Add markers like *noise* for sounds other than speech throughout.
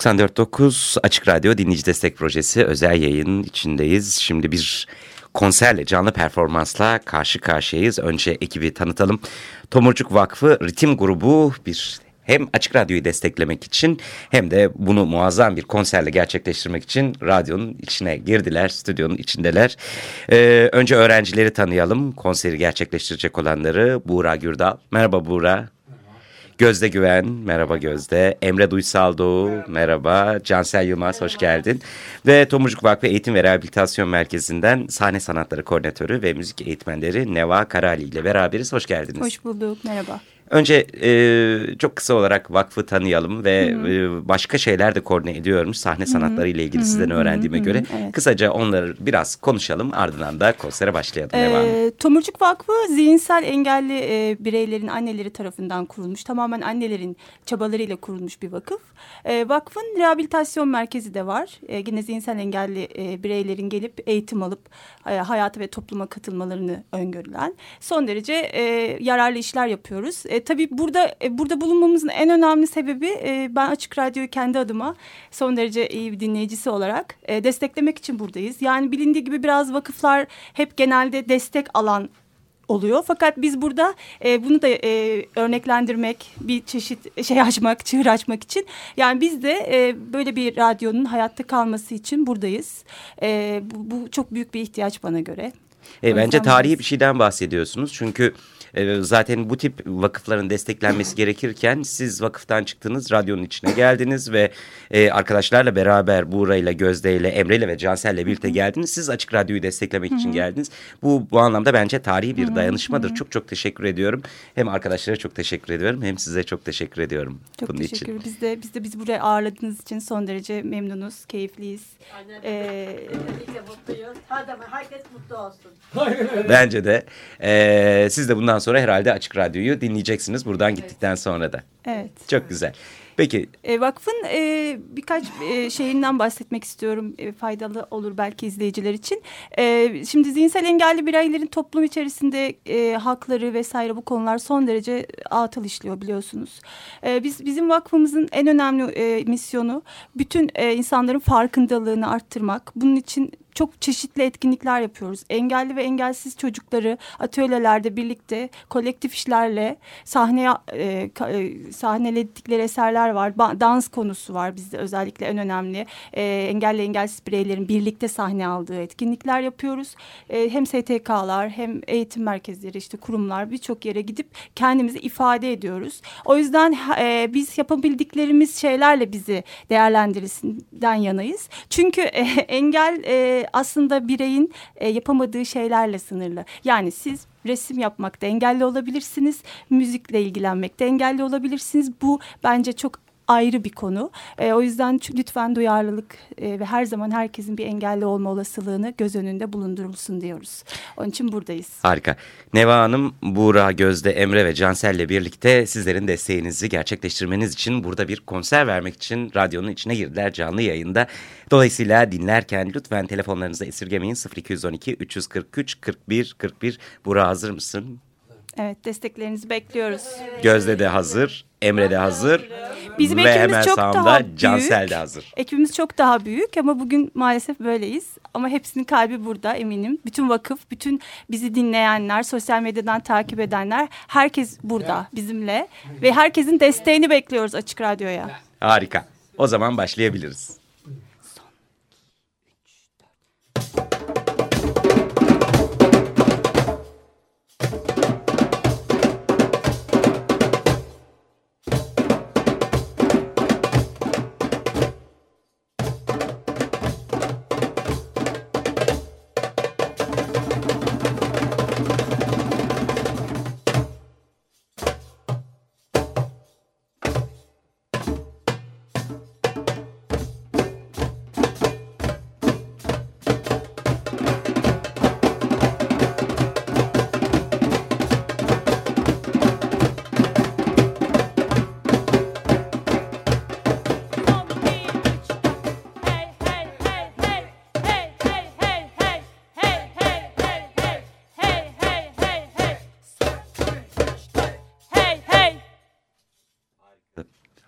94.9 Açık Radyo Dinleyici Destek Projesi özel yayın içindeyiz. Şimdi bir konserle, canlı performansla karşı karşıyayız. Önce ekibi tanıtalım. Tomurcuk Vakfı Ritim Grubu bir hem Açık Radyo'yu desteklemek için hem de bunu muazzam bir konserle gerçekleştirmek için radyonun içine girdiler, stüdyonun içindeler. Ee, önce öğrencileri tanıyalım, konseri gerçekleştirecek olanları. Buğra Gürdal. Merhaba Buğra. Gözde Güven, merhaba Gözde. Emre Duysal Doğu, merhaba. merhaba. Cansel Yılmaz, hoş geldin. Ve Tomurcuk Vakfı Eğitim ve Rehabilitasyon Merkezi'nden sahne sanatları koordinatörü ve müzik eğitmenleri Neva Karali ile beraberiz. Hoş geldiniz. Hoş bulduk, merhaba. Önce e, çok kısa olarak vakfı tanıyalım ve hı hı. E, başka şeyler de koordine ediyormuş sahne sanatları ile ilgili hı hı. sizden öğrendiğime hı hı. göre. Evet. Kısaca onları biraz konuşalım ardından da konsere başlayalım. Ee, Tomurcuk Vakfı zihinsel engelli e, bireylerin anneleri tarafından kurulmuş. Tamamen annelerin çabalarıyla kurulmuş bir vakıf. E, vakfın rehabilitasyon merkezi de var. E, yine zihinsel engelli e, bireylerin gelip eğitim alıp e, hayata ve topluma katılmalarını öngörülen son derece e, yararlı işler yapıyoruz. E, tabii burada e, burada bulunmamızın en önemli sebebi e, ben Açık Radyo'yu kendi adıma son derece iyi bir dinleyicisi olarak e, desteklemek için buradayız. Yani bilindiği gibi biraz vakıflar hep genelde destek alan oluyor. Fakat biz burada e, bunu da e, örneklendirmek, bir çeşit şey açmak, çığır açmak için yani biz de e, böyle bir radyonun hayatta kalması için buradayız. E, bu, bu çok büyük bir ihtiyaç bana göre. E, bence tarihi bir şeyden bahsediyorsunuz. Çünkü e, zaten bu tip vakıfların desteklenmesi gerekirken siz vakıftan çıktınız, radyonun içine geldiniz ve e, arkadaşlarla beraber Buğra'yla, Gözde'yle, Emre'yle ve Cansel'le birlikte geldiniz. Siz Açık Radyo'yu desteklemek için geldiniz. Bu bu anlamda bence tarihi bir dayanışmadır. Çok çok teşekkür ediyorum. Hem arkadaşlara çok teşekkür ediyorum hem size çok teşekkür ediyorum çok bunun teşekkür. için. Biz de biz de biz buraya ağırladığınız için son derece memnunuz, keyifliyiz. Aynen. Ee, mutluyuz. Hadi herkes mutlu olsun. Bence de. Ee, siz de bundan sonra herhalde Açık Radyo'yu dinleyeceksiniz buradan gittikten sonra da. Evet. Çok güzel. Peki. E, vakfın e, birkaç e, şeyinden bahsetmek istiyorum. E, faydalı olur belki izleyiciler için. E, şimdi zihinsel engelli bireylerin toplum içerisinde e, hakları vesaire bu konular son derece atıl işliyor biliyorsunuz. E, biz Bizim vakfımızın en önemli e, misyonu bütün e, insanların farkındalığını arttırmak. Bunun için çok çeşitli etkinlikler yapıyoruz. Engelli ve engelsiz çocukları atölyelerde birlikte kolektif işlerle sahneye e, e, sahneledikleri eserler var. Ba dans konusu var bizde özellikle en önemli. E, engelli engelsiz bireylerin birlikte sahne aldığı etkinlikler yapıyoruz. E, hem STK'lar hem eğitim merkezleri işte kurumlar birçok yere gidip kendimizi ifade ediyoruz. O yüzden e, biz yapabildiklerimiz şeylerle bizi değerlendirilsinden yanayız. Çünkü e, *laughs* engel e, aslında bireyin e, yapamadığı şeylerle sınırlı. Yani siz resim yapmakta engelli olabilirsiniz, müzikle ilgilenmekte engelli olabilirsiniz. Bu bence çok ayrı bir konu. E, o yüzden lütfen duyarlılık e, ve her zaman herkesin bir engelli olma olasılığını göz önünde bulundurulsun diyoruz. Onun için buradayız. Harika. Neva Hanım, Buğra, Gözde, Emre ve Cansel'le birlikte sizlerin desteğinizi gerçekleştirmeniz için burada bir konser vermek için radyonun içine girdiler canlı yayında. Dolayısıyla dinlerken lütfen telefonlarınızı esirgemeyin 0212 343 41 41. Buğra hazır mısın? Evet desteklerinizi bekliyoruz. Gözde de hazır, Emre de hazır. Bizim ve hemen çok daha büyük. Cansel de hazır. Ekibimiz çok daha büyük ama bugün maalesef böyleyiz. Ama hepsinin kalbi burada eminim. Bütün vakıf, bütün bizi dinleyenler, sosyal medyadan takip edenler herkes burada bizimle. Ve herkesin desteğini bekliyoruz Açık Radyo'ya. Harika. O zaman başlayabiliriz.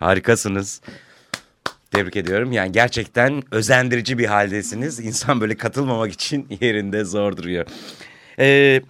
Harikasınız. Tebrik ediyorum. Yani gerçekten özendirici bir haldesiniz. İnsan böyle katılmamak için *laughs* yerinde zor duruyor. Ee,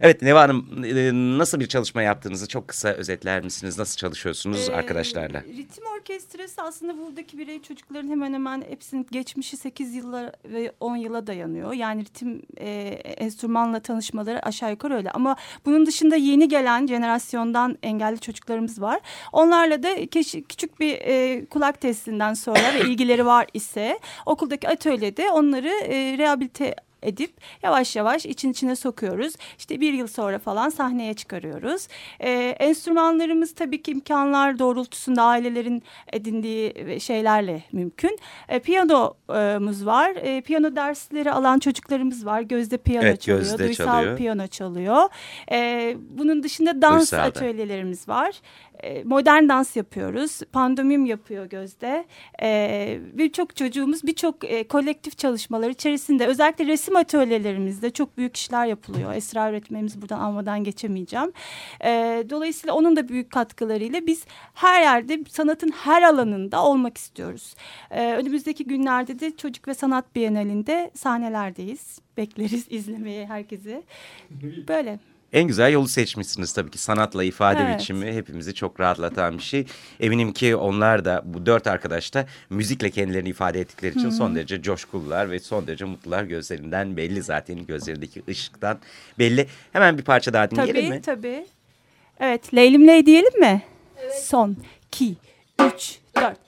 Evet Neva Hanım e, nasıl bir çalışma yaptığınızı çok kısa özetler misiniz? Nasıl çalışıyorsunuz ee, arkadaşlarla? Ritim orkestrası aslında buradaki birey çocukların hemen hemen hepsinin geçmişi 8 yıla ve 10 yıla dayanıyor. Yani ritim e, enstrümanla tanışmaları aşağı yukarı öyle. Ama bunun dışında yeni gelen jenerasyondan engelli çocuklarımız var. Onlarla da küçük bir e, kulak testinden sonra ve ilgileri var ise okuldaki atölyede onları e, rehabilite edip yavaş yavaş için içine sokuyoruz. İşte bir yıl sonra falan sahneye çıkarıyoruz. E, enstrümanlarımız tabii ki imkanlar doğrultusunda ailelerin edindiği şeylerle mümkün. E, piyanomuz var. E, piyano dersleri alan çocuklarımız var. Gözde piyano evet, çalıyor. Gözde duysal çalıyor. piyano çalıyor. E, bunun dışında dans Duysalda. atölyelerimiz var. E, modern dans yapıyoruz. Pandomim yapıyor Gözde. E, birçok çocuğumuz birçok e, kolektif çalışmalar içerisinde özellikle resim atölyelerimizde çok büyük işler yapılıyor. Esra öğretmenimiz buradan almadan geçemeyeceğim. E, dolayısıyla onun da büyük katkılarıyla biz her yerde sanatın her alanında olmak istiyoruz. E, önümüzdeki günlerde de Çocuk ve Sanat Bienalinde sahnelerdeyiz. Bekleriz izlemeye herkesi. Böyle. En güzel yolu seçmişsiniz tabii ki sanatla ifade evet. biçimi hepimizi çok rahatlatan bir şey. Eminim ki onlar da bu dört arkadaş da müzikle kendilerini ifade ettikleri için Hı -hı. son derece coşkulular ve son derece mutlular gözlerinden belli zaten gözlerindeki ışıktan belli. Hemen bir parça daha dinleyelim tabii, mi? Tabii tabii. Evet Leylimley diyelim mi? Evet. Son, iki, üç, dört.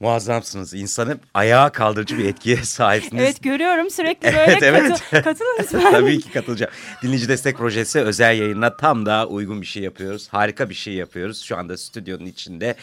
Muazzamsınız. İnsanı ayağa kaldırıcı bir etkiye *laughs* sahipsiniz. evet görüyorum sürekli *laughs* böyle evet, evet. Katıl, katılın lütfen. *laughs* Tabii ki katılacağım. Dinleyici Destek Projesi özel yayına tam da uygun bir şey yapıyoruz. Harika bir şey yapıyoruz. Şu anda stüdyonun içinde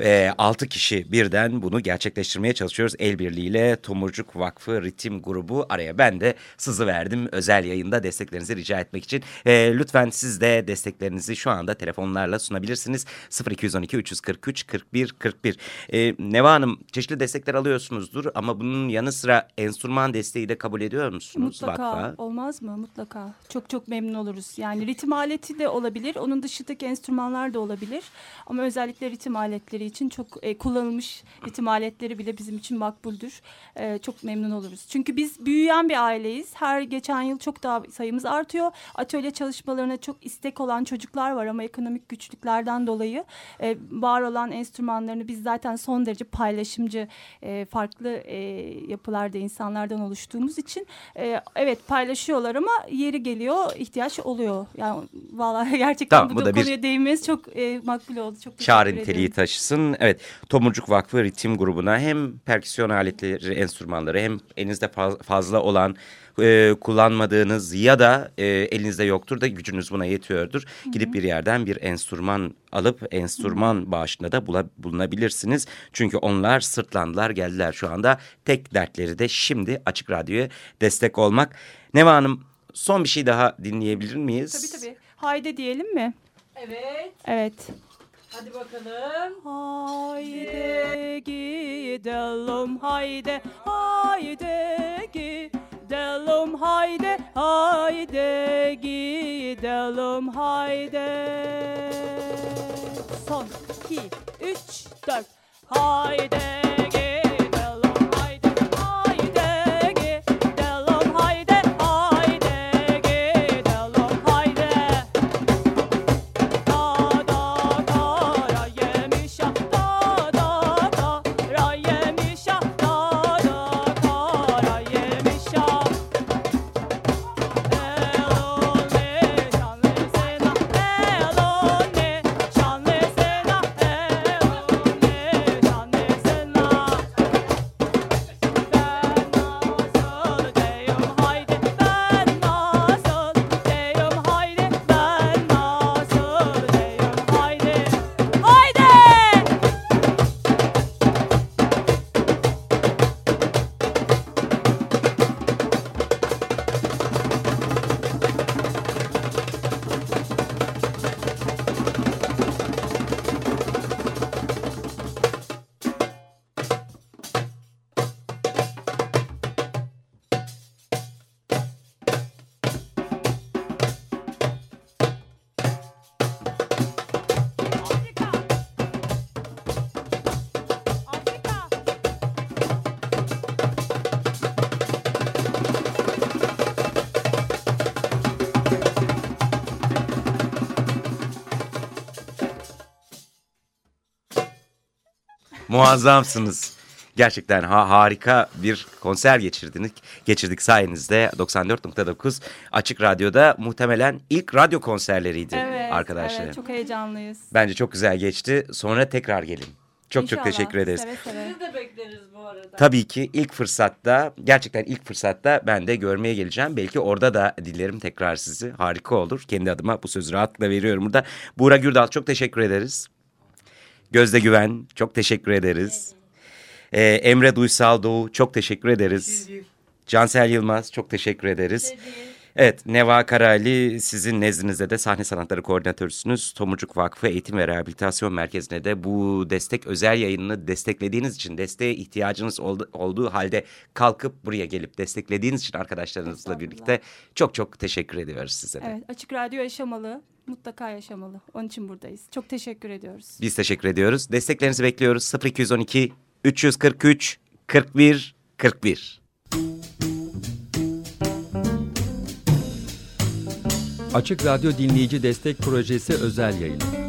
e, 6 kişi birden bunu gerçekleştirmeye çalışıyoruz. El birliğiyle Tomurcuk Vakfı Ritim Grubu araya ben de sızı verdim özel yayında desteklerinizi rica etmek için. E, lütfen siz de desteklerinizi şu anda telefonlarla sunabilirsiniz. 0212 343 41 41. E, Neva Hanım çeşitli destekler alıyorsunuzdur ama bunun yanı sıra enstrüman desteği de kabul ediyor musunuz? Mutlaka Vakfa? olmaz mı? Mutlaka. Çok çok memnun oluruz. Yani ritim aleti de olabilir. Onun dışındaki enstrümanlar da olabilir. Ama özellikle ritim aletleri için çok e, kullanılmış ritim aletleri bile bizim için makbuldür. E, çok memnun oluruz. Çünkü biz büyüyen bir aileyiz. Her geçen yıl çok daha sayımız artıyor. Atölye çalışmalarına çok istek olan çocuklar var ama ekonomik güçlüklerden dolayı e, var olan enstrümanlarını biz zaten son derece paylaşımcı e, farklı e, yapılarda insanlardan oluştuğumuz için e, evet paylaşıyorlar ama yeri geliyor ihtiyaç oluyor. Yani vallahi *laughs* gerçekten tamam, bu, bu da konuya bir... değinmeniz çok e, makbul oldu. Çok Çağrı niteliği taşısın olsun. Evet Tomurcuk Vakfı ritim grubuna hem perküsyon aletleri, enstrümanları hem elinizde fazla olan e, kullanmadığınız ya da e, elinizde yoktur da gücünüz buna yetiyordur. Hı -hı. Gidip bir yerden bir enstrüman alıp enstrüman Hı -hı. bağışında da bula, bulunabilirsiniz. Çünkü onlar sırtlandılar geldiler şu anda. Tek dertleri de şimdi Açık Radyo'ya destek olmak. Neva Hanım son bir şey daha dinleyebilir miyiz? Tabii tabii. Haydi diyelim mi? Evet. Evet. Hadi bakalım. Haydi gidelim haydi haydi gidelim haydi haydi gidelim haydi. Son iki üç dört. Muazzamsınız. Gerçekten ha harika bir konser geçirdik. Geçirdik sayenizde 94.9 Açık Radyo'da muhtemelen ilk radyo konserleriydi evet, arkadaşlar. Evet çok heyecanlıyız. Bence çok güzel geçti. Sonra tekrar gelin. Çok İnşallah, çok teşekkür ederiz. Seve seve. Sizi de bekleriz bu arada. Tabii ki ilk fırsatta gerçekten ilk fırsatta ben de görmeye geleceğim. Belki orada da dilerim tekrar sizi. Harika olur. Kendi adıma bu sözü rahatlıkla veriyorum burada. Buğra Gürdal çok teşekkür ederiz. Gözde Güven çok teşekkür ederiz. Ee, Emre Duysal Doğu çok teşekkür ederiz. Cansel Yılmaz çok teşekkür ederiz. Evet Neva Karali sizin nezdinizde de sahne sanatları koordinatörüsünüz. Tomurcuk Vakfı Eğitim ve Rehabilitasyon Merkezi'ne de bu destek özel yayınını desteklediğiniz için desteğe ihtiyacınız oldu, olduğu halde kalkıp buraya gelip desteklediğiniz için arkadaşlarınızla birlikte çok çok teşekkür ediyoruz size de. Evet açık radyo yaşamalı. Mutlaka yaşamalı. Onun için buradayız. Çok teşekkür ediyoruz. Biz teşekkür ediyoruz. Desteklerinizi bekliyoruz. 0212 343 41 41. Açık Radyo Dinleyici Destek Projesi özel yayını.